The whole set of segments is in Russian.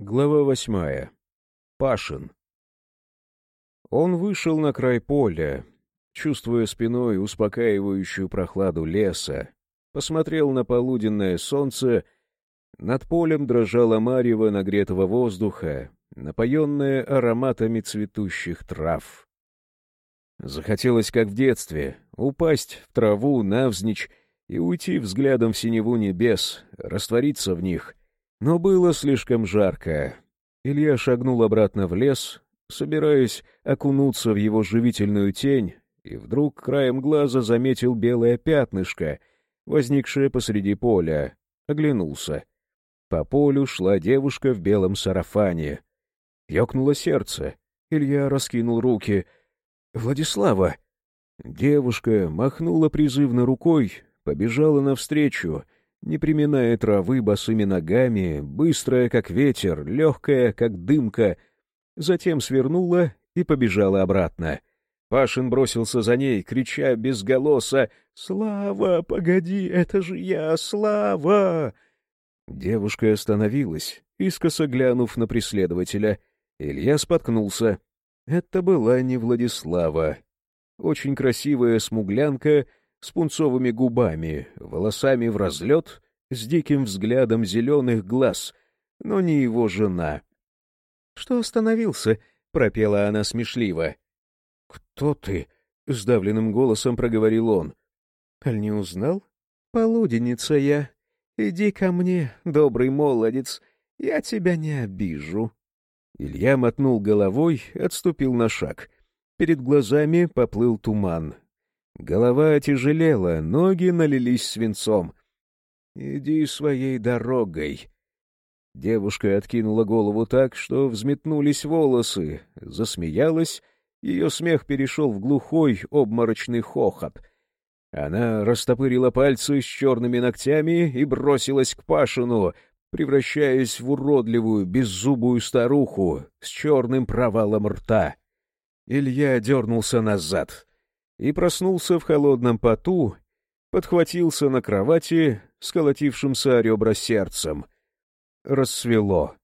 Глава восьмая. Пашин. Он вышел на край поля, чувствуя спиной успокаивающую прохладу леса, посмотрел на полуденное солнце, над полем дрожала марево нагретого воздуха, напоенная ароматами цветущих трав. Захотелось, как в детстве, упасть в траву навзничь и уйти взглядом в синеву небес, раствориться в них. Но было слишком жарко. Илья шагнул обратно в лес, собираясь окунуться в его живительную тень, и вдруг краем глаза заметил белое пятнышко, возникшее посреди поля. Оглянулся. По полю шла девушка в белом сарафане. Ёкнуло сердце. Илья раскинул руки. «Владислава!» Девушка махнула призывно рукой, побежала навстречу, не приминая травы босыми ногами, быстрая, как ветер, легкая, как дымка, затем свернула и побежала обратно. Пашин бросился за ней, крича без голоса «Слава, погоди, это же я, Слава!» Девушка остановилась, искоса глянув на преследователя. Илья споткнулся. Это была не Владислава. Очень красивая смуглянка — с пунцовыми губами, волосами в разлет, с диким взглядом зеленых глаз, но не его жена. — Что остановился? — пропела она смешливо. — Кто ты? — сдавленным голосом проговорил он. — Аль не узнал? — Полуденница я. Иди ко мне, добрый молодец, я тебя не обижу. Илья мотнул головой, отступил на шаг. Перед глазами поплыл туман, Голова отяжелела, ноги налились свинцом. «Иди своей дорогой». Девушка откинула голову так, что взметнулись волосы, засмеялась, ее смех перешел в глухой, обморочный хохот. Она растопырила пальцы с черными ногтями и бросилась к Пашину, превращаясь в уродливую, беззубую старуху с черным провалом рта. Илья дернулся назад и проснулся в холодном поту, подхватился на кровати с колотившимся о ребра сердцем. Рассвело.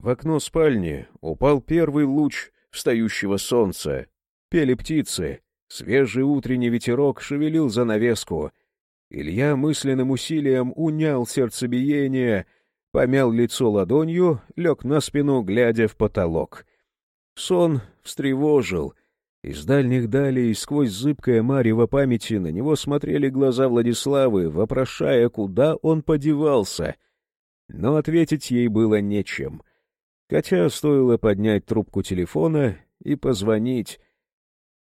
В окно спальни упал первый луч встающего солнца. Пели птицы, свежий утренний ветерок шевелил занавеску. Илья мысленным усилием унял сердцебиение, помял лицо ладонью, лег на спину, глядя в потолок. Сон встревожил — из дальних далей, сквозь зыбкое марево памяти, на него смотрели глаза Владиславы, вопрошая, куда он подевался. Но ответить ей было нечем. Хотя стоило поднять трубку телефона и позвонить.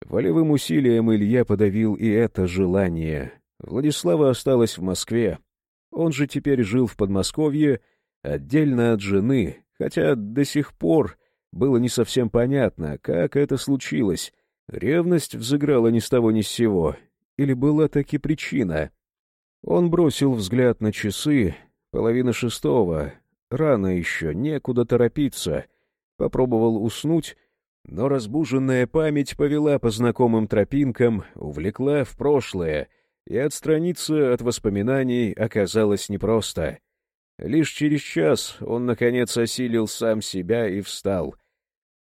Волевым усилием Илья подавил и это желание. Владислава осталась в Москве. Он же теперь жил в Подмосковье, отдельно от жены, хотя до сих пор было не совсем понятно, как это случилось — Ревность взыграла ни с того ни с сего. Или была таки причина? Он бросил взгляд на часы. Половина шестого. Рано еще, некуда торопиться. Попробовал уснуть, но разбуженная память повела по знакомым тропинкам, увлекла в прошлое, и отстраниться от воспоминаний оказалось непросто. Лишь через час он, наконец, осилил сам себя и встал —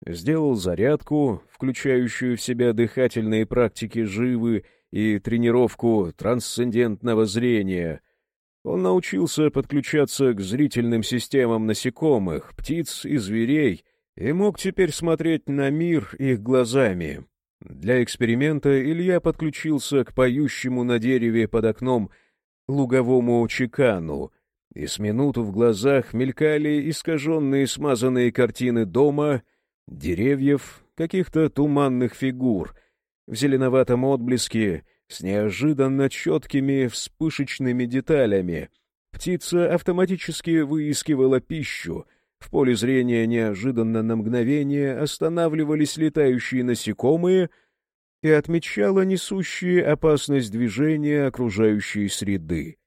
Сделал зарядку, включающую в себя дыхательные практики живы и тренировку трансцендентного зрения. Он научился подключаться к зрительным системам насекомых, птиц и зверей и мог теперь смотреть на мир их глазами. Для эксперимента Илья подключился к поющему на дереве под окном луговому чекану, и с минуту в глазах мелькали искаженные смазанные картины дома — деревьев, каких-то туманных фигур, в зеленоватом отблеске, с неожиданно четкими вспышечными деталями. Птица автоматически выискивала пищу. В поле зрения неожиданно на мгновение останавливались летающие насекомые и отмечала несущие опасность движения окружающей среды.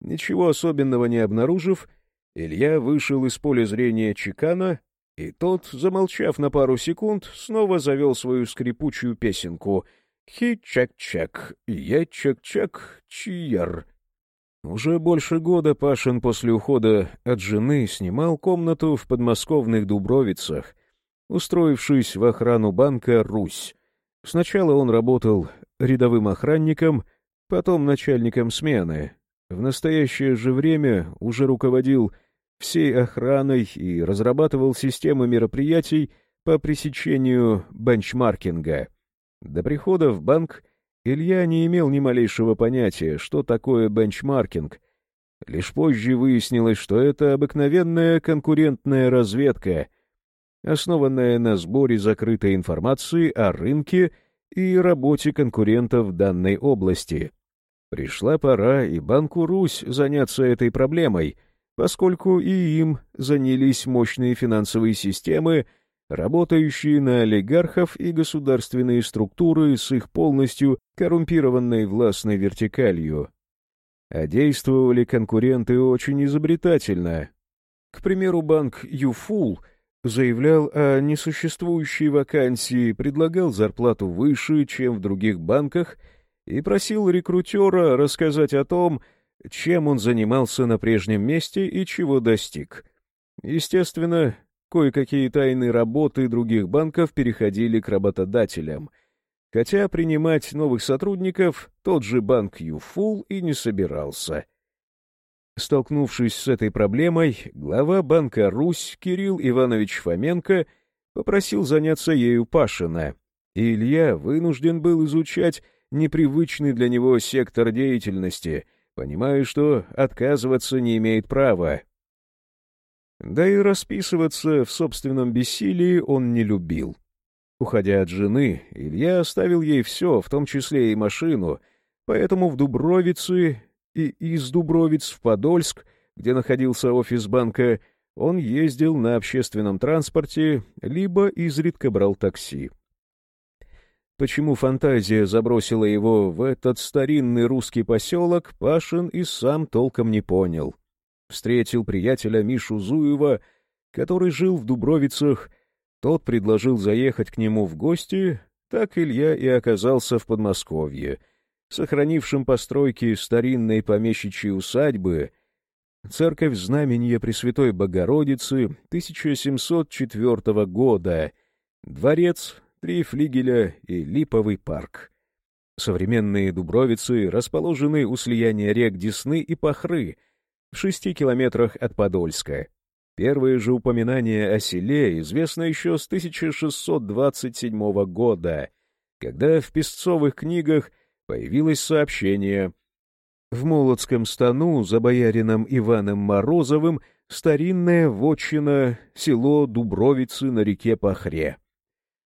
Ничего особенного не обнаружив, Илья вышел из поля зрения чекана и тот, замолчав на пару секунд, снова завел свою скрипучую песенку «Хи-чак-чак, я-чак-чак, чияр». Уже больше года Пашин после ухода от жены снимал комнату в подмосковных Дубровицах, устроившись в охрану банка «Русь». Сначала он работал рядовым охранником, потом начальником смены. В настоящее же время уже руководил всей охраной и разрабатывал системы мероприятий по пресечению бенчмаркинга. До прихода в банк Илья не имел ни малейшего понятия, что такое бенчмаркинг. Лишь позже выяснилось, что это обыкновенная конкурентная разведка, основанная на сборе закрытой информации о рынке и работе конкурентов данной области. Пришла пора и Банку Русь заняться этой проблемой, поскольку и им занялись мощные финансовые системы, работающие на олигархов и государственные структуры с их полностью коррумпированной властной вертикалью. А действовали конкуренты очень изобретательно. К примеру, банк «Юфул» заявлял о несуществующей вакансии, предлагал зарплату выше, чем в других банках, и просил рекрутера рассказать о том, чем он занимался на прежнем месте и чего достиг. Естественно, Кое-какие тайные работы других банков переходили к работодателям, хотя принимать новых сотрудников тот же банк Юфул и не собирался. Столкнувшись с этой проблемой, глава банка «Русь» Кирилл Иванович Фоменко попросил заняться ею Пашина, и Илья вынужден был изучать непривычный для него сектор деятельности, понимая, что отказываться не имеет права. Да и расписываться в собственном бессилии он не любил. Уходя от жены, Илья оставил ей все, в том числе и машину, поэтому в Дубровице и из Дубровиц в Подольск, где находился офис банка, он ездил на общественном транспорте, либо изредка брал такси. Почему фантазия забросила его в этот старинный русский поселок, Пашин и сам толком не понял — встретил приятеля Мишу Зуева, который жил в Дубровицах. Тот предложил заехать к нему в гости, так Илья и оказался в Подмосковье, сохранившем постройки старинной помещичьей усадьбы, церковь Знамения Пресвятой Богородицы 1704 года, дворец, три флигеля и липовый парк. Современные Дубровицы расположены у слияния рек Десны и Пахры — в шести километрах от Подольска. Первые же упоминания о селе известно еще с 1627 года, когда в песцовых книгах появилось сообщение «В Молодском стану за боярином Иваном Морозовым старинная вотчина село Дубровицы на реке Пахре».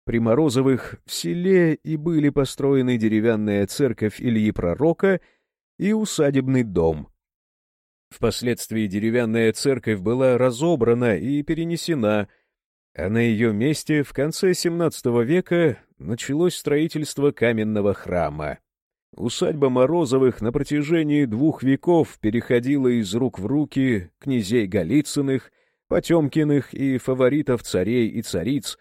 При Морозовых в селе и были построены деревянная церковь Ильи Пророка и усадебный дом — Впоследствии деревянная церковь была разобрана и перенесена, а на ее месте в конце XVII века началось строительство каменного храма. Усадьба Морозовых на протяжении двух веков переходила из рук в руки князей Голицыных, Потемкиных и фаворитов царей и цариц,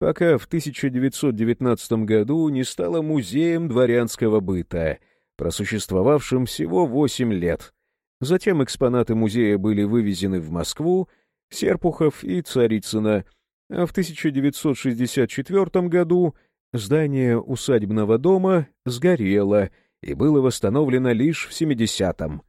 пока в 1919 году не стала музеем дворянского быта, просуществовавшим всего восемь лет — Затем экспонаты музея были вывезены в Москву, Серпухов и Царицына, а в 1964 году здание усадебного дома сгорело и было восстановлено лишь в 70-м.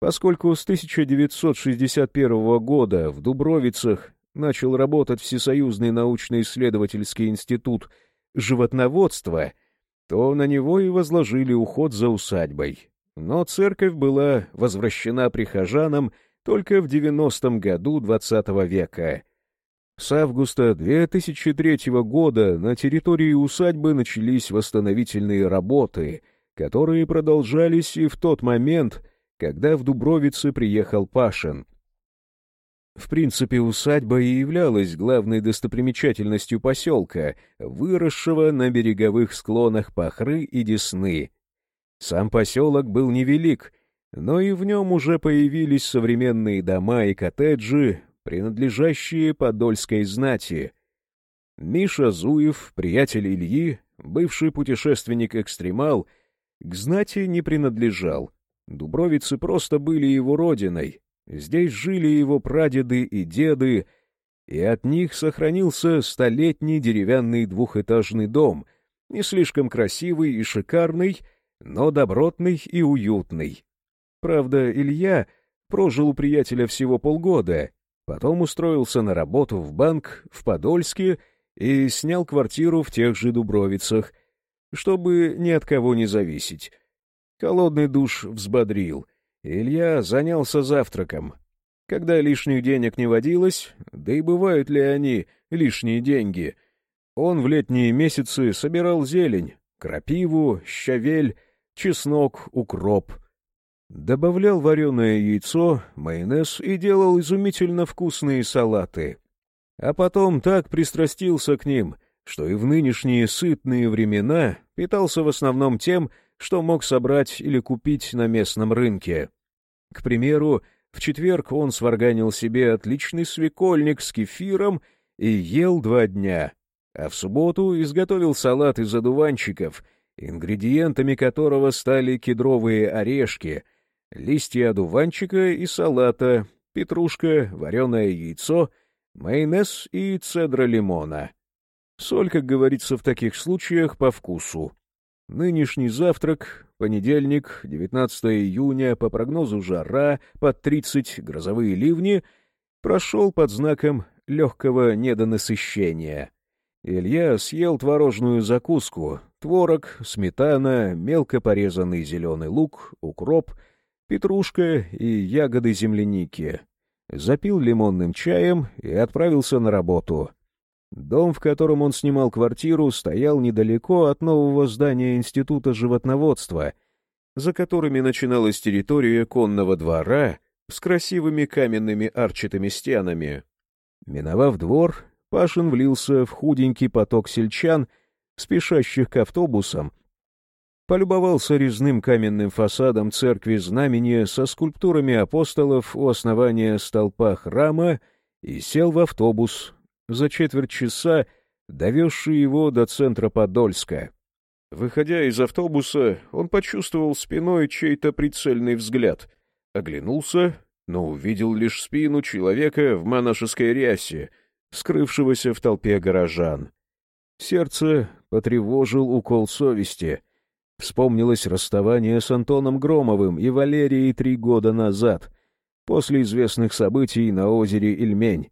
Поскольку с 1961 года в Дубровицах начал работать Всесоюзный научно-исследовательский институт животноводства, то на него и возложили уход за усадьбой но церковь была возвращена прихожанам только в 90-м году XX -го века. С августа 2003 года на территории усадьбы начались восстановительные работы, которые продолжались и в тот момент, когда в Дубровице приехал Пашин. В принципе, усадьба и являлась главной достопримечательностью поселка, выросшего на береговых склонах Пахры и Десны, сам поселок был невелик, но и в нем уже появились современные дома и коттеджи, принадлежащие подольской знати. Миша Зуев, приятель Ильи, бывший путешественник-экстремал, к знати не принадлежал, Дубровицы просто были его родиной. Здесь жили его прадеды и деды, и от них сохранился столетний деревянный двухэтажный дом, не слишком красивый и шикарный, но добротный и уютный. Правда, Илья прожил у приятеля всего полгода, потом устроился на работу в банк в Подольске и снял квартиру в тех же Дубровицах, чтобы ни от кого не зависеть. Холодный душ взбодрил. Илья занялся завтраком. Когда лишних денег не водилось, да и бывают ли они, лишние деньги, он в летние месяцы собирал зелень, крапиву, щавель, чеснок, укроп. Добавлял вареное яйцо, майонез и делал изумительно вкусные салаты. А потом так пристрастился к ним, что и в нынешние сытные времена питался в основном тем, что мог собрать или купить на местном рынке. К примеру, в четверг он сварганил себе отличный свекольник с кефиром и ел два дня, а в субботу изготовил салат из одуванчиков, ингредиентами которого стали кедровые орешки, листья одуванчика и салата, петрушка, вареное яйцо, майонез и цедра лимона. Соль, как говорится в таких случаях, по вкусу. Нынешний завтрак, понедельник, 19 июня, по прогнозу жара, под 30 грозовые ливни, прошел под знаком легкого недонасыщения. Илья съел творожную закуску, творог, сметана, мелко порезанный зеленый лук, укроп, петрушка и ягоды земляники. Запил лимонным чаем и отправился на работу — Дом, в котором он снимал квартиру, стоял недалеко от нового здания Института животноводства, за которыми начиналась территория конного двора с красивыми каменными арчатыми стенами. Миновав двор, Пашин влился в худенький поток сельчан, спешащих к автобусам, полюбовался резным каменным фасадом церкви знамени со скульптурами апостолов у основания столпа храма и сел в автобус, за четверть часа довезший его до центра Подольска. Выходя из автобуса, он почувствовал спиной чей-то прицельный взгляд. Оглянулся, но увидел лишь спину человека в монашеской рясе, скрывшегося в толпе горожан. Сердце потревожил укол совести. Вспомнилось расставание с Антоном Громовым и Валерией три года назад, после известных событий на озере Ильмень.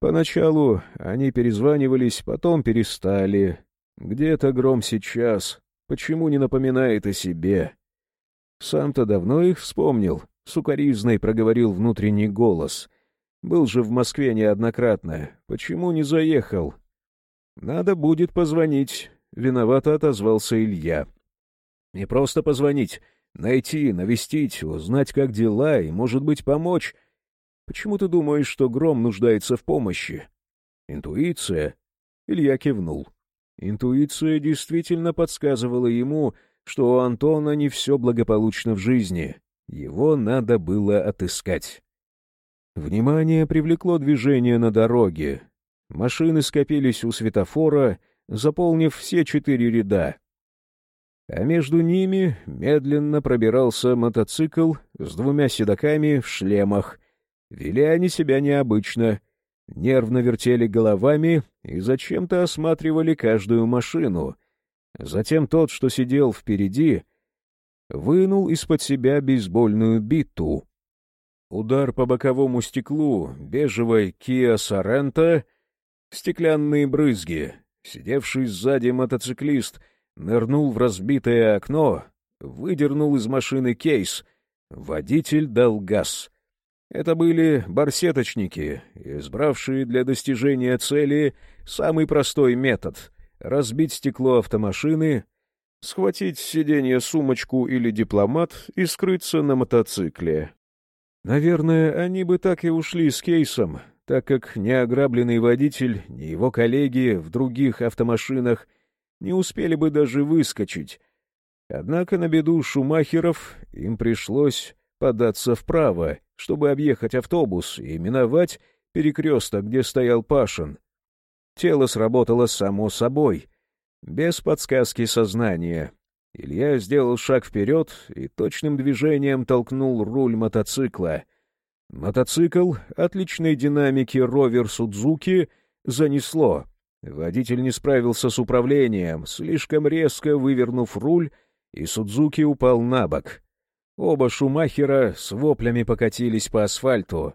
Поначалу они перезванивались, потом перестали. Где-то гром сейчас. Почему не напоминает о себе? Сам-то давно их вспомнил. Сукаризной проговорил внутренний голос. Был же в Москве неоднократно. Почему не заехал? Надо будет позвонить. Виновато отозвался Илья. Не просто позвонить. Найти, навестить, узнать, как дела и, может быть, помочь — Почему ты думаешь, что Гром нуждается в помощи? Интуиция? Илья кивнул. Интуиция действительно подсказывала ему, что у Антона не все благополучно в жизни. Его надо было отыскать. Внимание привлекло движение на дороге. Машины скопились у светофора, заполнив все четыре ряда. А между ними медленно пробирался мотоцикл с двумя седаками в шлемах Вели они себя необычно, нервно вертели головами и зачем-то осматривали каждую машину. Затем тот, что сидел впереди, вынул из-под себя бейсбольную биту. Удар по боковому стеклу бежевой Kia Sorento, стеклянные брызги. Сидевший сзади мотоциклист нырнул в разбитое окно, выдернул из машины кейс. Водитель дал газ — это были барсеточники, избравшие для достижения цели самый простой метод — разбить стекло автомашины, схватить с сиденья сумочку или дипломат и скрыться на мотоцикле. Наверное, они бы так и ушли с кейсом, так как ни ограбленный водитель, ни его коллеги в других автомашинах не успели бы даже выскочить. Однако на беду шумахеров им пришлось податься вправо, чтобы объехать автобус и миновать перекресток, где стоял Пашин. Тело сработало само собой, без подсказки сознания. Илья сделал шаг вперед и точным движением толкнул руль мотоцикла. Мотоцикл отличной динамики ровер Судзуки занесло. Водитель не справился с управлением, слишком резко вывернув руль, и Судзуки упал на бок. Оба Шумахера с воплями покатились по асфальту.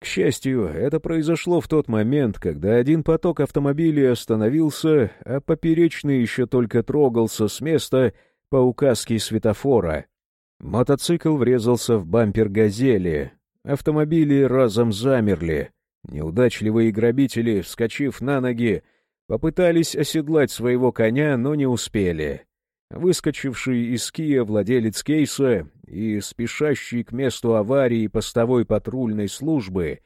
К счастью, это произошло в тот момент, когда один поток автомобилей остановился, а поперечный еще только трогался с места по указке светофора. Мотоцикл врезался в бампер «Газели». Автомобили разом замерли. Неудачливые грабители, вскочив на ноги, попытались оседлать своего коня, но не успели. Выскочивший из Кия владелец кейса и спешащий к месту аварии постовой патрульной службы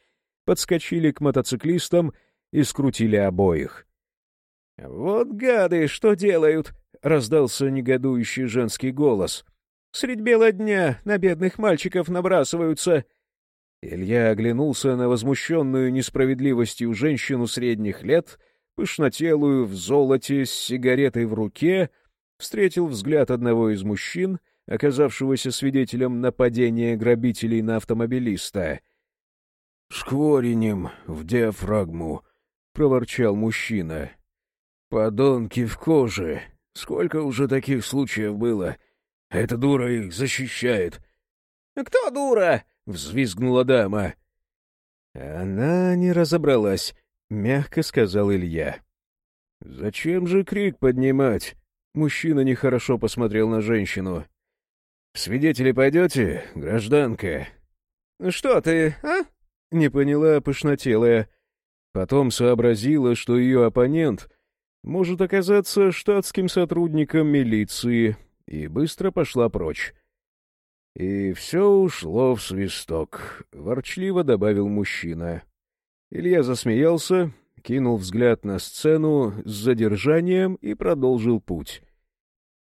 подскочили к мотоциклистам и скрутили обоих. «Вот гады, что делают!» — раздался негодующий женский голос. «Средь бела дня на бедных мальчиков набрасываются!» Илья оглянулся на возмущенную несправедливостью женщину средних лет, пышнотелую в золоте с сигаретой в руке — встретил взгляд одного из мужчин, оказавшегося свидетелем нападения грабителей на автомобилиста. — Шкворенем в диафрагму, — проворчал мужчина. — Подонки в коже. Сколько уже таких случаев было? Эта дура их защищает. — Кто дура? — взвизгнула дама. — Она не разобралась, — мягко сказал Илья. — Зачем же крик поднимать? Мужчина нехорошо посмотрел на женщину. «Свидетели пойдете, гражданка?» «Что ты, а?» — не поняла пышнотелая. Потом сообразила, что ее оппонент может оказаться штатским сотрудником милиции, и быстро пошла прочь. «И все ушло в свисток», — ворчливо добавил мужчина. Илья засмеялся, кинул взгляд на сцену с задержанием и продолжил путь.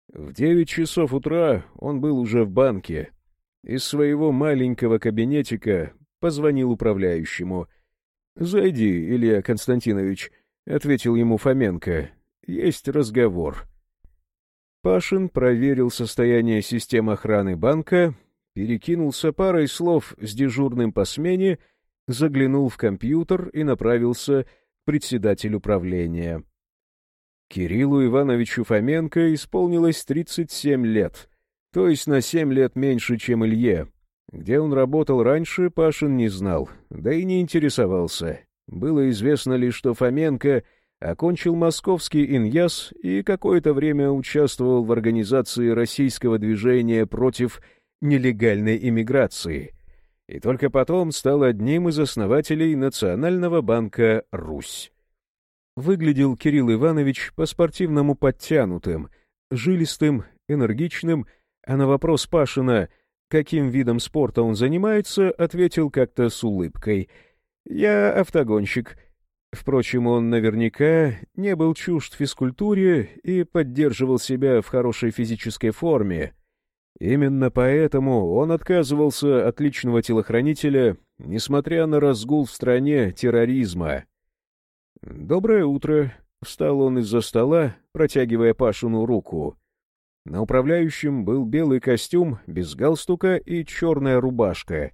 В девять часов утра он был уже в банке. Из своего маленького кабинетика позвонил управляющему. «Зайди, Илья Константинович», — ответил ему Фоменко. «Есть разговор». Пашин проверил состояние систем охраны банка, перекинулся парой слов с дежурным по смене, заглянул в компьютер и направился председатель управления. Кириллу Ивановичу Фоменко исполнилось 37 лет, то есть на 7 лет меньше, чем Илье. Где он работал раньше, Пашин не знал, да и не интересовался. Было известно лишь, что Фоменко окончил московский иньяс и какое-то время участвовал в организации российского движения против нелегальной иммиграции — и только потом стал одним из основателей Национального банка «Русь». Выглядел Кирилл Иванович по-спортивному подтянутым, жилистым, энергичным, а на вопрос Пашина, каким видом спорта он занимается, ответил как-то с улыбкой. «Я автогонщик». Впрочем, он наверняка не был чужд физкультуре и поддерживал себя в хорошей физической форме, Именно поэтому он отказывался от личного телохранителя, несмотря на разгул в стране терроризма. «Доброе утро», — встал он из-за стола, протягивая Пашину руку. На управляющем был белый костюм, без галстука и черная рубашка.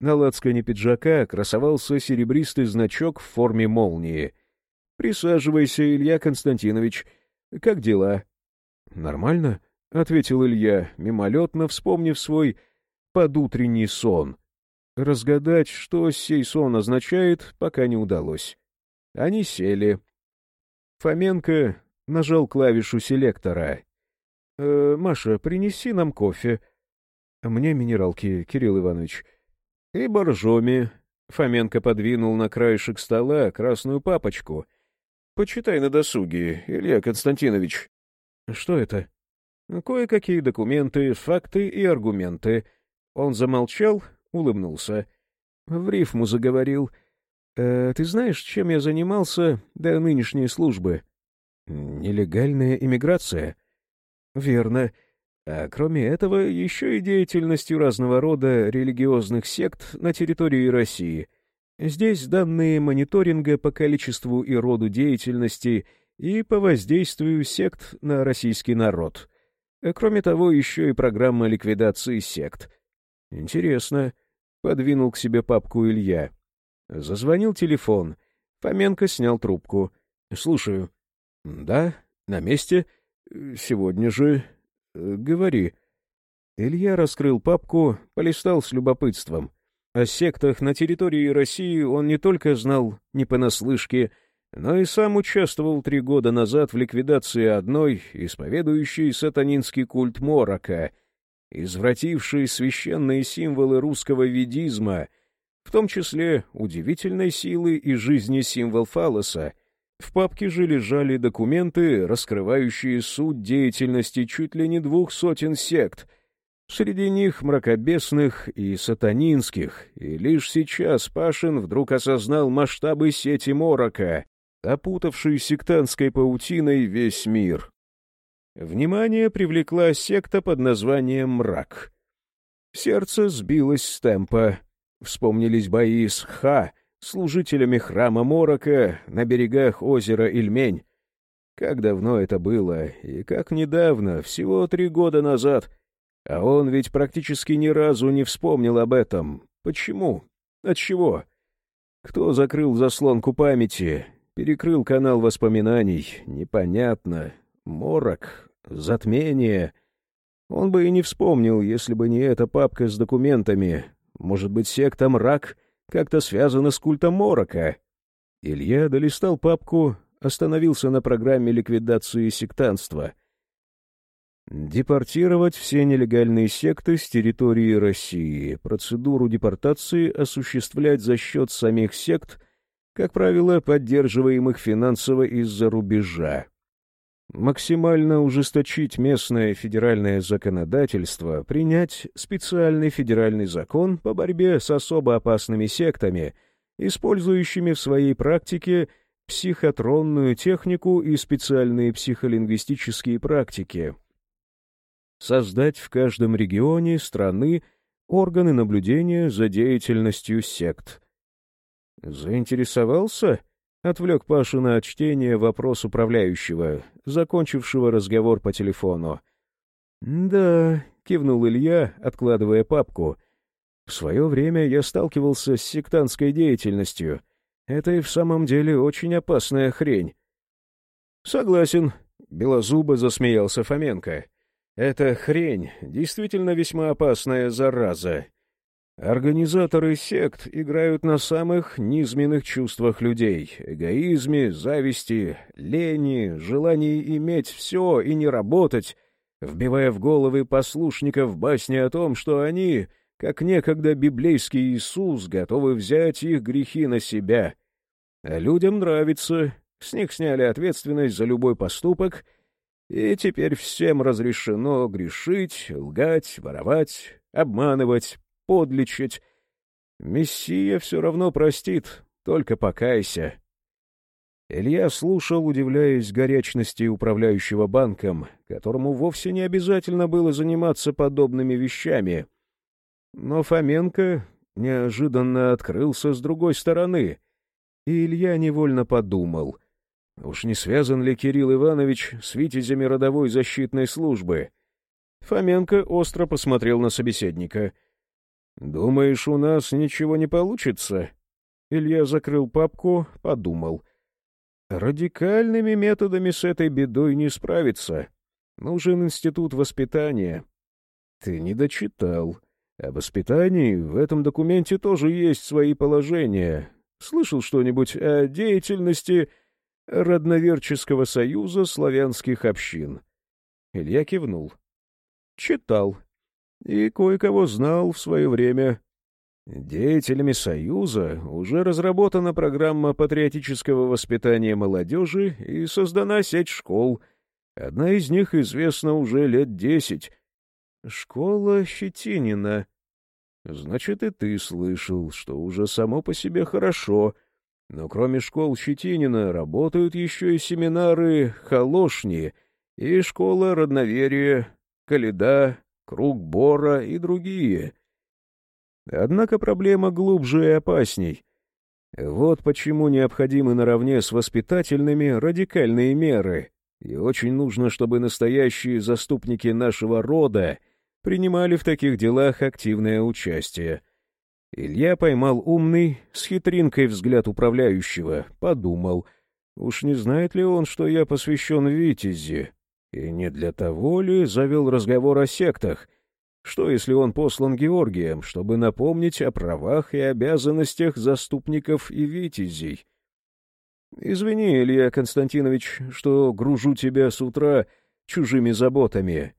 На лацкане пиджака красовался серебристый значок в форме молнии. «Присаживайся, Илья Константинович. Как дела?» «Нормально», — ответил Илья, мимолетно вспомнив свой подутренний сон. Разгадать, что сей сон означает, пока не удалось. Они сели. Фоменко нажал клавишу селектора. «Э, «Маша, принеси нам кофе». «Мне минералки, Кирилл Иванович». «И боржоми». Фоменко подвинул на краешек стола красную папочку. «Почитай на досуге, Илья Константинович». «Что это?» Кое-какие документы, факты и аргументы. Он замолчал, улыбнулся. В рифму заговорил. «Э, «Ты знаешь, чем я занимался до нынешней службы?» «Нелегальная иммиграция». «Верно. А кроме этого, еще и деятельностью разного рода религиозных сект на территории России. Здесь данные мониторинга по количеству и роду деятельности и по воздействию сект на российский народ». Кроме того, еще и программа ликвидации сект. Интересно. Подвинул к себе папку Илья. Зазвонил телефон. Фоменко снял трубку. «Слушаю». «Да, на месте. Сегодня же. Говори». Илья раскрыл папку, полистал с любопытством. О сектах на территории России он не только знал не понаслышке, но и сам участвовал три года назад в ликвидации одной, исповедующей сатанинский культ Морока, извратившей священные символы русского ведизма, в том числе удивительной силы и жизни символ фалоса. В папке же лежали документы, раскрывающие суть деятельности чуть ли не двух сотен сект — Среди них мракобесных и сатанинских, и лишь сейчас Пашин вдруг осознал масштабы сети морока, опутавшей сектантской паутиной весь мир. Внимание привлекла секта под названием «Мрак». Сердце сбилось с темпа. Вспомнились бои с Ха, служителями храма Морока на берегах озера Ильмень. Как давно это было, и как недавно, всего три года назад — а он ведь практически ни разу не вспомнил об этом. Почему? Отчего? Кто закрыл заслонку памяти, перекрыл канал воспоминаний? Непонятно. Морок, затмение. Он бы и не вспомнил, если бы не эта папка с документами. Может быть, секта «Мрак» как-то связана с культом Морока? Илья долистал папку, остановился на программе ликвидации сектанства — Депортировать все нелегальные секты с территории России. Процедуру депортации осуществлять за счет самих сект, как правило, поддерживаемых финансово из-за рубежа. Максимально ужесточить местное федеральное законодательство, принять специальный федеральный закон по борьбе с особо опасными сектами, использующими в своей практике психотронную технику и специальные психолингвистические практики — создать в каждом регионе страны органы наблюдения за деятельностью сект. «Заинтересовался?» — отвлек Пашина от чтения вопрос управляющего, закончившего разговор по телефону. «Да», — кивнул Илья, откладывая папку. «В свое время я сталкивался с сектантской деятельностью. Это и в самом деле очень опасная хрень». «Согласен», — белозубо засмеялся Фоменко. Эта хрень действительно весьма опасная зараза. Организаторы сект играют на самых низменных чувствах людей — эгоизме, зависти, лени, желании иметь все и не работать, вбивая в головы послушников басни о том, что они, как некогда библейский Иисус, готовы взять их грехи на себя. А людям нравится, с них сняли ответственность за любой поступок — и теперь всем разрешено грешить, лгать, воровать, обманывать, подлечить. Мессия все равно простит, только покайся. Илья слушал, удивляясь горячности управляющего банком, которому вовсе не обязательно было заниматься подобными вещами. Но Фоменко неожиданно открылся с другой стороны, и Илья невольно подумал — Уж не связан ли Кирилл Иванович с витязями родовой защитной службы? Фоменко остро посмотрел на собеседника. «Думаешь, у нас ничего не получится?» Илья закрыл папку, подумал. «Радикальными методами с этой бедой не справиться. Нужен институт воспитания». «Ты не дочитал. О воспитании в этом документе тоже есть свои положения. Слышал что-нибудь о деятельности Родноверческого союза славянских общин. Илья кивнул. Читал. И кое-кого знал в свое время. Деятелями Союза уже разработана программа патриотического воспитания молодежи и создана сеть школ. Одна из них известна уже лет десять. Школа Щетинина. Значит, и ты слышал, что уже само по себе хорошо — но кроме школ Щетинина работают еще и семинары «Холошни» и школа родноверия, «Каледа», «Круг Бора» и другие. Однако проблема глубже и опасней. Вот почему необходимы наравне с воспитательными радикальные меры, и очень нужно, чтобы настоящие заступники нашего рода принимали в таких делах активное участие. Илья поймал умный, с хитринкой взгляд управляющего, подумал, уж не знает ли он, что я посвящен Витязи, и не для того ли завел разговор о сектах — что, если он послан Георгием, чтобы напомнить о правах и обязанностях заступников и витязей? Извини, Илья Константинович, что гружу тебя с утра чужими заботами.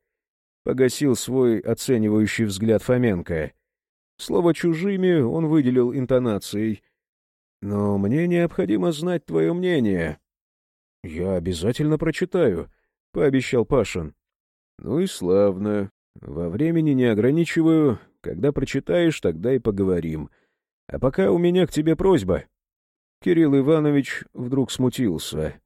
Погасил свой оценивающий взгляд Фоменко. Слово «чужими» он выделил интонацией. «Но мне необходимо знать твое мнение». «Я обязательно прочитаю», — пообещал Пашин. «Ну и славно. Во времени не ограничиваю. Когда прочитаешь, тогда и поговорим. А пока у меня к тебе просьба». Кирилл Иванович вдруг смутился.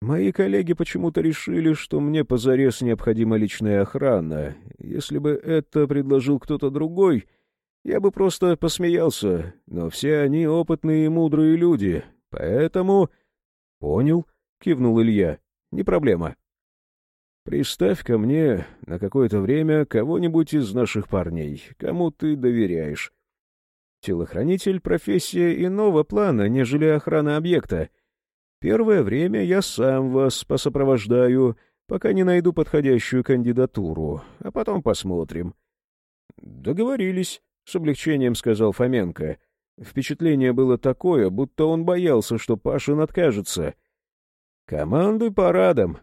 «Мои коллеги почему-то решили, что мне позарез необходима личная охрана. Если бы это предложил кто-то другой, я бы просто посмеялся. Но все они опытные и мудрые люди, поэтому...» «Понял», — кивнул Илья. «Не проблема. Приставь ко мне на какое-то время кого-нибудь из наших парней, кому ты доверяешь. Телохранитель — профессия иного плана, нежели охрана объекта. Первое время я сам вас посопровождаю, пока не найду подходящую кандидатуру, а потом посмотрим. — Договорились, — с облегчением сказал Фоменко. Впечатление было такое, будто он боялся, что Пашин откажется. — Командуй парадом,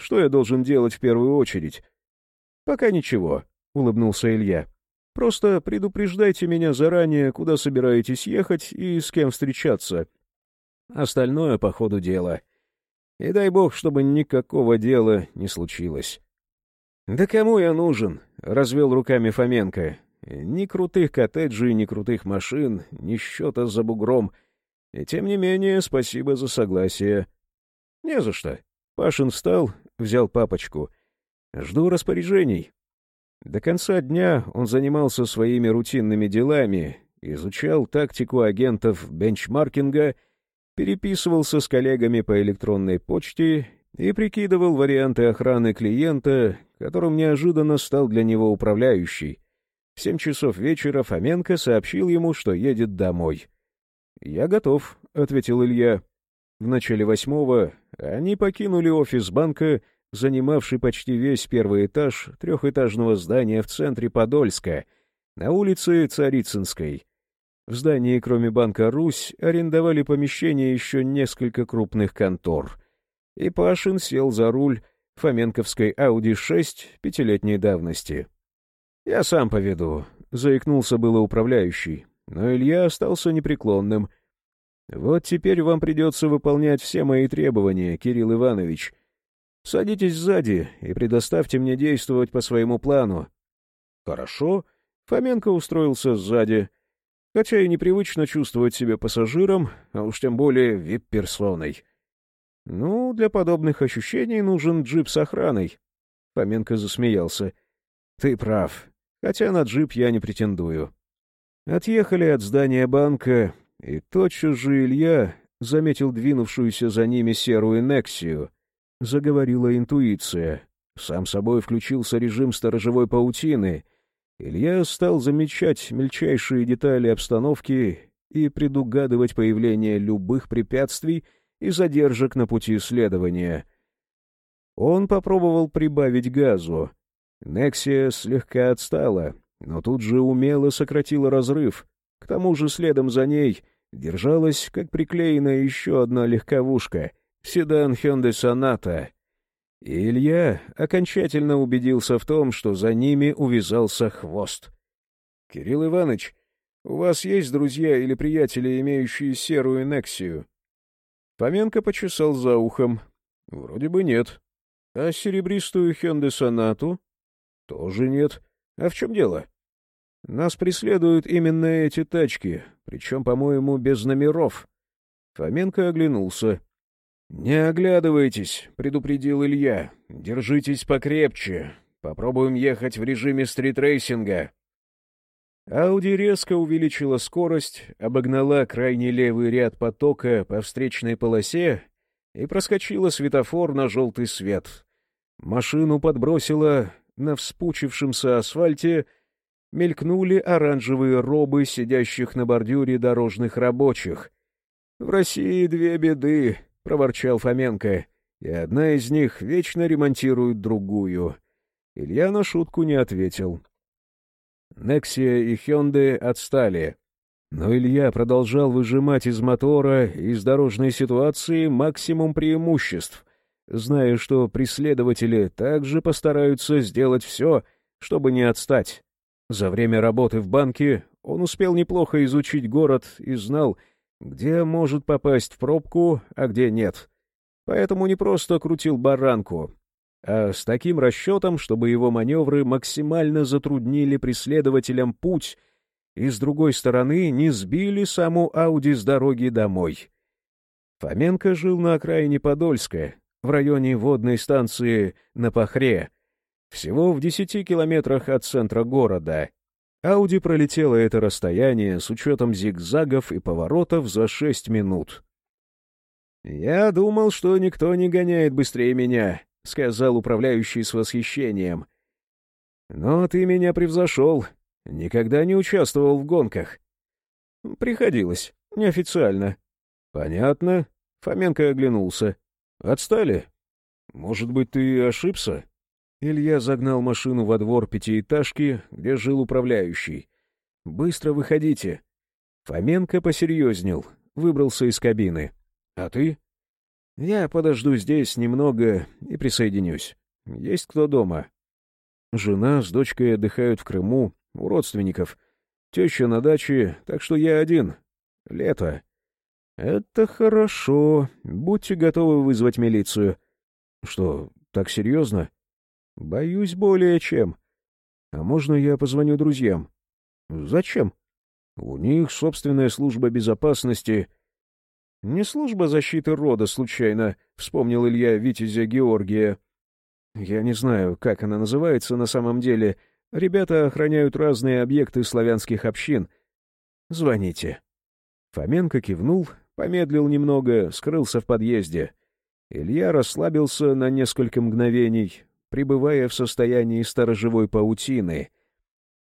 что я должен делать в первую очередь? — Пока ничего, — улыбнулся Илья. — Просто предупреждайте меня заранее, куда собираетесь ехать и с кем встречаться. Остальное по ходу дела. И дай бог, чтобы никакого дела не случилось. — Да кому я нужен? — развел руками Фоменко. — Ни крутых коттеджей, ни крутых машин, ни счета за бугром. И тем не менее, спасибо за согласие. — Не за что. Пашин встал взял папочку. «Жду распоряжений». До конца дня он занимался своими рутинными делами, изучал тактику агентов бенчмаркинга, переписывался с коллегами по электронной почте и прикидывал варианты охраны клиента, которым неожиданно стал для него управляющий. В семь часов вечера Фоменко сообщил ему, что едет домой. «Я готов», — ответил Илья. В начале восьмого они покинули офис банка, занимавший почти весь первый этаж трехэтажного здания в центре Подольска, на улице Царицынской. В здании, кроме банка «Русь», арендовали помещение еще несколько крупных контор. И Пашин сел за руль Фоменковской «Ауди-6» пятилетней давности. «Я сам поведу», — заикнулся было управляющий, но Илья остался непреклонным — вот теперь вам придется выполнять все мои требования, Кирилл Иванович. Садитесь сзади и предоставьте мне действовать по своему плану. Хорошо. Фоменко устроился сзади, хотя и непривычно чувствовать себя пассажиром, а уж тем более вип-персоной. Ну, для подобных ощущений нужен джип с охраной. Фоменко засмеялся. Ты прав, хотя на джип я не претендую. Отъехали от здания банка, и тотчас же Илья заметил двинувшуюся за ними серую Нексию. Заговорила интуиция. Сам собой включился режим сторожевой паутины. Илья стал замечать мельчайшие детали обстановки и предугадывать появление любых препятствий и задержек на пути следования. Он попробовал прибавить газу. Нексия слегка отстала, но тут же умело сократила разрыв. К тому же следом за ней держалась, как приклеенная еще одна легковушка, седан Hyundai Sonata. И Илья окончательно убедился в том, что за ними увязался хвост. — Кирилл Иванович, у вас есть друзья или приятели, имеющие серую Нексию? Фоменко почесал за ухом. — Вроде бы нет. — А серебристую Hyundai Sonata? — Тоже нет. А в чем дело? — Нас преследуют именно эти тачки, причем, по-моему, без номеров. Фоменко оглянулся. — Не оглядывайтесь, — предупредил Илья. — Держитесь покрепче. Попробуем ехать в режиме стритрейсинга. Ауди резко увеличила скорость, обогнала крайний левый ряд потока по встречной полосе и проскочила светофор на желтый свет. Машину подбросило на вспучившемся асфальте, мелькнули оранжевые робы сидящих на бордюре дорожных рабочих. «В России две беды», — проворчал Фоменко, — «и одна из них вечно ремонтирует другую». Илья на шутку не ответил. Нексия и Хёнде отстали. Но Илья продолжал выжимать из мотора и из дорожной ситуации максимум преимуществ, зная, что преследователи также постараются сделать все, чтобы не отстать. За время работы в банке он успел неплохо изучить город и знал, где может попасть в пробку, а где нет. Поэтому не просто крутил баранку, а с таким расчетом, чтобы его маневры максимально затруднили преследователям путь и, с другой стороны, не сбили саму Ауди с дороги домой. Фоменко жил на окраине Подольска, в районе водной станции на Пахре, всего в десяти километрах от центра города. Ауди пролетела это расстояние с учетом зигзагов и поворотов за шесть минут. «Я думал, что никто не гоняет быстрее меня», — сказал управляющий с восхищением. «Но ты меня превзошел. Никогда не участвовал в гонках». «Приходилось. Неофициально». «Понятно». Фоменко оглянулся. «Отстали? Может быть, ты ошибся?» Илья загнал машину во двор пятиэтажки, где жил управляющий. «Быстро выходите». Фоменко посерьезнел, выбрался из кабины. «А ты?» Я подожду здесь немного и присоединюсь. Есть кто дома? Жена с дочкой отдыхают в Крыму, у родственников. Теща на даче, так что я один. Лето. Это хорошо. Будьте готовы вызвать милицию. Что, так серьезно? Боюсь более чем. А можно я позвоню друзьям? Зачем? У них собственная служба безопасности — «Не служба защиты рода, случайно», — вспомнил Илья Витязя Георгия. «Я не знаю, как она называется на самом деле. Ребята охраняют разные объекты славянских общин. Звоните». Фоменко кивнул, помедлил немного, скрылся в подъезде. Илья расслабился на несколько мгновений, пребывая в состоянии сторожевой паутины.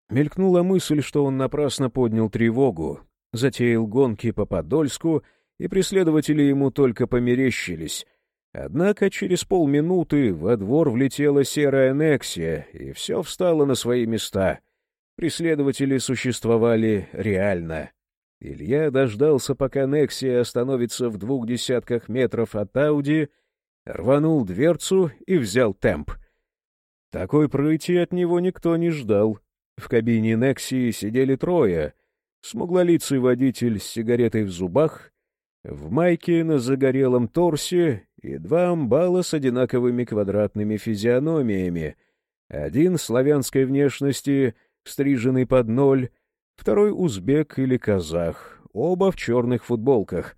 Мелькнула мысль, что он напрасно поднял тревогу, затеял гонки по Подольску — и преследователи ему только померещились. Однако через полминуты во двор влетела серая Нексия, и все встало на свои места. Преследователи существовали реально. Илья дождался, пока Нексия остановится в двух десятках метров от Ауди, рванул дверцу и взял темп. Такой прыти от него никто не ждал. В кабине Нексии сидели трое — смуглолицый водитель с сигаретой в зубах, в майке на загорелом торсе и два амбала с одинаковыми квадратными физиономиями. Один славянской внешности, стриженный под ноль, второй узбек или казах, оба в черных футболках.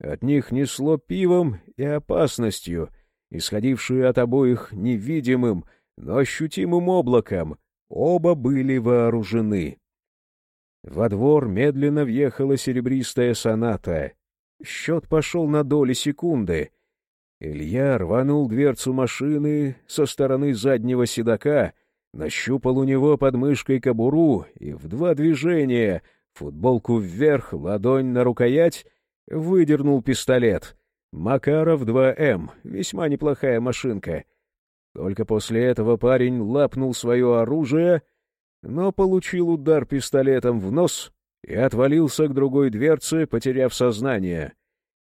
От них несло пивом и опасностью, исходившую от обоих невидимым, но ощутимым облаком. Оба были вооружены. Во двор медленно въехала серебристая соната — Счет пошел на доли секунды. Илья рванул дверцу машины со стороны заднего седока, нащупал у него под мышкой кобуру и в два движения, футболку вверх, ладонь на рукоять, выдернул пистолет. Макаров 2М, весьма неплохая машинка. Только после этого парень лапнул свое оружие, но получил удар пистолетом в нос и отвалился к другой дверце, потеряв сознание.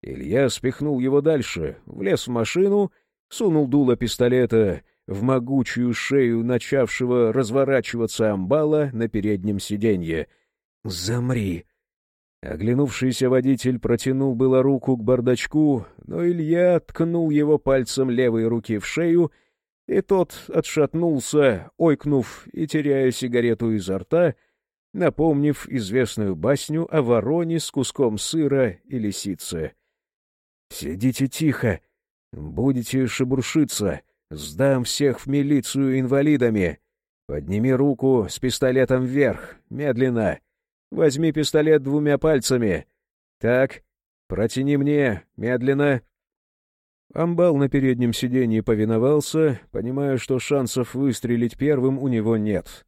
Илья спихнул его дальше, влез в машину, сунул дуло пистолета в могучую шею начавшего разворачиваться амбала на переднем сиденье. «Замри!» Оглянувшийся водитель протянул было руку к бардачку, но Илья ткнул его пальцем левой руки в шею, и тот отшатнулся, ойкнув и теряя сигарету изо рта, напомнив известную басню о вороне с куском сыра и лисице. «Сидите тихо, будете шебуршиться, сдам всех в милицию инвалидами. Подними руку с пистолетом вверх, медленно. Возьми пистолет двумя пальцами. Так, протяни мне, медленно. Амбал на переднем сиденье повиновался, понимая, что шансов выстрелить первым у него нет.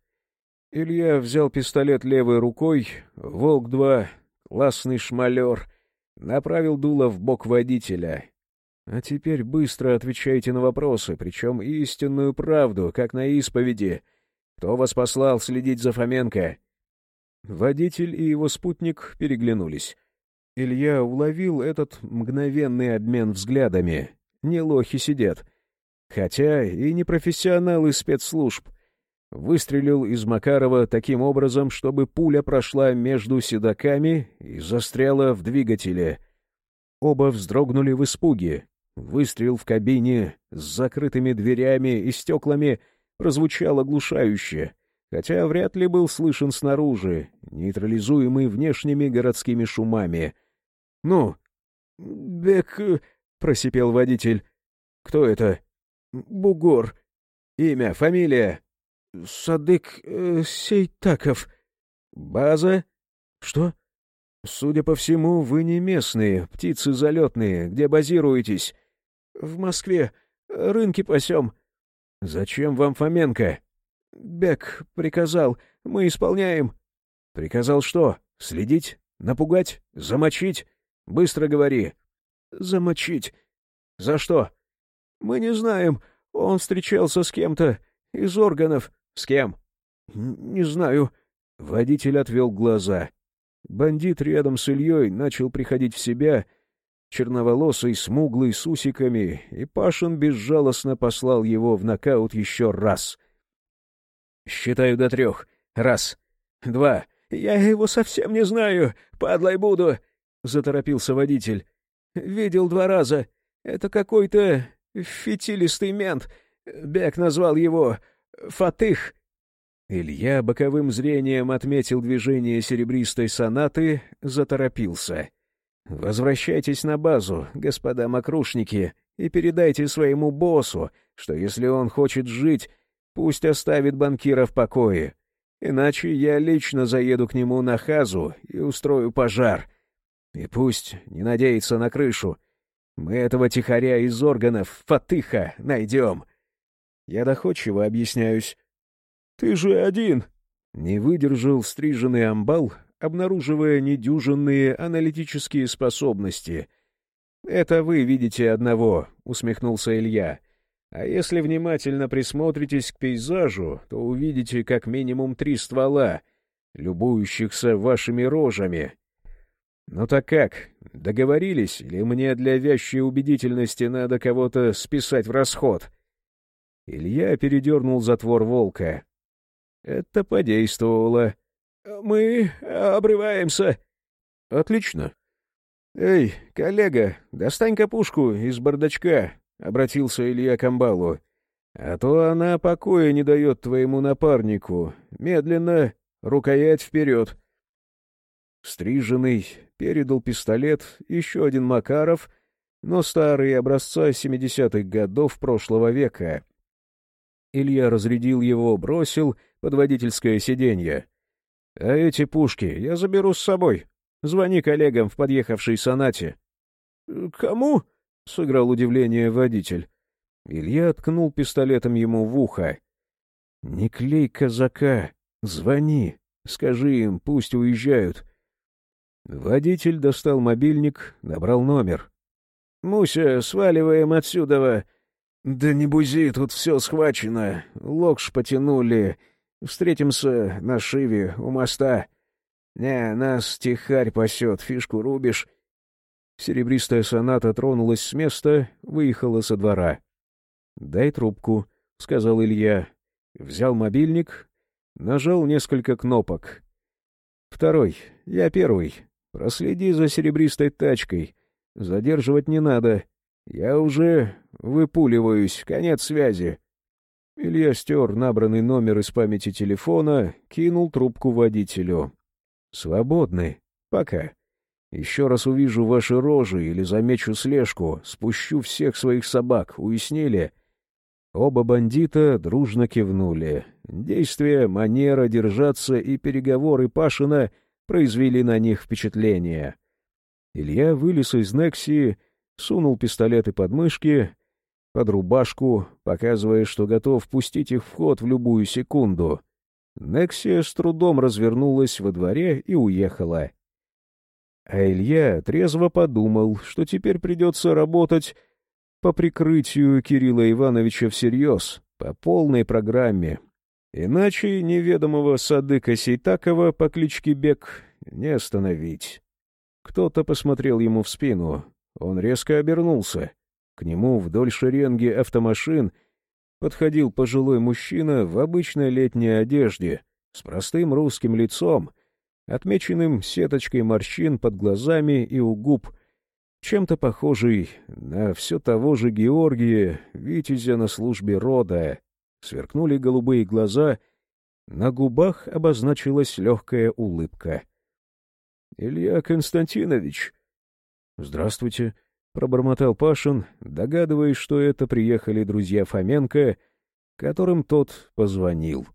Илья взял пистолет левой рукой, «Волк-2», классный шмалер, направил дуло в бок водителя. А теперь быстро отвечайте на вопросы, причем истинную правду, как на исповеди. Кто вас послал следить за Фоменко? Водитель и его спутник переглянулись. Илья уловил этот мгновенный обмен взглядами. Не лохи сидят. Хотя и не профессионалы спецслужб. Выстрелил из Макарова таким образом, чтобы пуля прошла между седаками и застряла в двигателе. Оба вздрогнули в испуге. Выстрел в кабине с закрытыми дверями и стеклами прозвучал оглушающе, хотя вряд ли был слышен снаружи, нейтрализуемый внешними городскими шумами — «Ну?» «Бек...» — просипел водитель. «Кто это?» «Бугор. Имя, фамилия?» «Садык э, Сейтаков». «База?» «Что?» «Судя по всему, вы не местные, птицы залетные. Где базируетесь?» «В Москве. Рынки пасем». «Зачем вам Фоменко?» «Бек приказал. Мы исполняем». «Приказал что? Следить? Напугать? Замочить?» Быстро говори. Замочить. За что? Мы не знаем. Он встречался с кем-то из органов. С кем? Не знаю. Водитель отвел глаза. Бандит рядом с Ильей начал приходить в себя, черноволосый, смуглый, с усиками, и Пашин безжалостно послал его в нокаут еще раз. «Считаю до трех. Раз. Два. Я его совсем не знаю. Падлой буду. — заторопился водитель. «Видел два раза. Это какой-то фитилистый мент. Бек назвал его Фатых». Илья боковым зрением отметил движение серебристой сонаты, заторопился. «Возвращайтесь на базу, господа мокрушники, и передайте своему боссу, что если он хочет жить, пусть оставит банкира в покое. Иначе я лично заеду к нему на хазу и устрою пожар. И пусть не надеется на крышу. Мы этого тихаря из органов, Фатыха, найдем. Я доходчиво объясняюсь. Ты же один. Не выдержал стриженный амбал, обнаруживая недюжинные аналитические способности. «Это вы видите одного», — усмехнулся Илья. «А если внимательно присмотритесь к пейзажу, то увидите как минимум три ствола, любующихся вашими рожами. «Ну так как, договорились, или мне для вящей убедительности надо кого-то списать в расход?» Илья передернул затвор волка. «Это подействовало. Мы обрываемся». «Отлично». «Эй, коллега, достань-ка пушку из бардачка», — обратился Илья к амбалу. «А то она покоя не дает твоему напарнику. Медленно, рукоять вперед». Стриженный передал пистолет, еще один Макаров, но старый образца 70-х годов прошлого века. Илья разрядил его, бросил под водительское сиденье. — А эти пушки я заберу с собой. Звони коллегам в подъехавшей сонате. — Кому? — сыграл удивление водитель. Илья ткнул пистолетом ему в ухо. — Не клей казака, звони, скажи им, пусть уезжают. Водитель достал мобильник, набрал номер. «Муся, сваливаем отсюда!» «Да не бузи, тут все схвачено. Локш потянули. Встретимся на Шиве, у моста. Не, нас тихарь пасет, фишку рубишь». Серебристая соната тронулась с места, выехала со двора. «Дай трубку», — сказал Илья. Взял мобильник, нажал несколько кнопок. «Второй. Я первый. Проследи за серебристой тачкой. Задерживать не надо. Я уже выпуливаюсь. Конец связи. Илья стер набранный номер из памяти телефона, кинул трубку водителю. «Свободны. Пока. Еще раз увижу ваши рожи или замечу слежку, спущу всех своих собак. Уяснили?» Оба бандита дружно кивнули. Действия, манера держаться и переговоры Пашина — произвели на них впечатление. Илья вылез из Нексии, сунул пистолеты под мышки, под рубашку, показывая, что готов пустить их в ход в любую секунду. Нексия с трудом развернулась во дворе и уехала. А Илья трезво подумал, что теперь придется работать по прикрытию Кирилла Ивановича всерьез, по полной программе. Иначе неведомого Садыка Сейтакова по кличке Бек не остановить. Кто-то посмотрел ему в спину. Он резко обернулся. К нему вдоль шеренги автомашин подходил пожилой мужчина в обычной летней одежде, с простым русским лицом, отмеченным сеточкой морщин под глазами и у губ, чем-то похожий на все того же Георгия, витязя на службе рода. Сверкнули голубые глаза, на губах обозначилась легкая улыбка. — Илья Константинович. — Здравствуйте, — пробормотал Пашин, догадываясь, что это приехали друзья Фоменко, которым тот позвонил.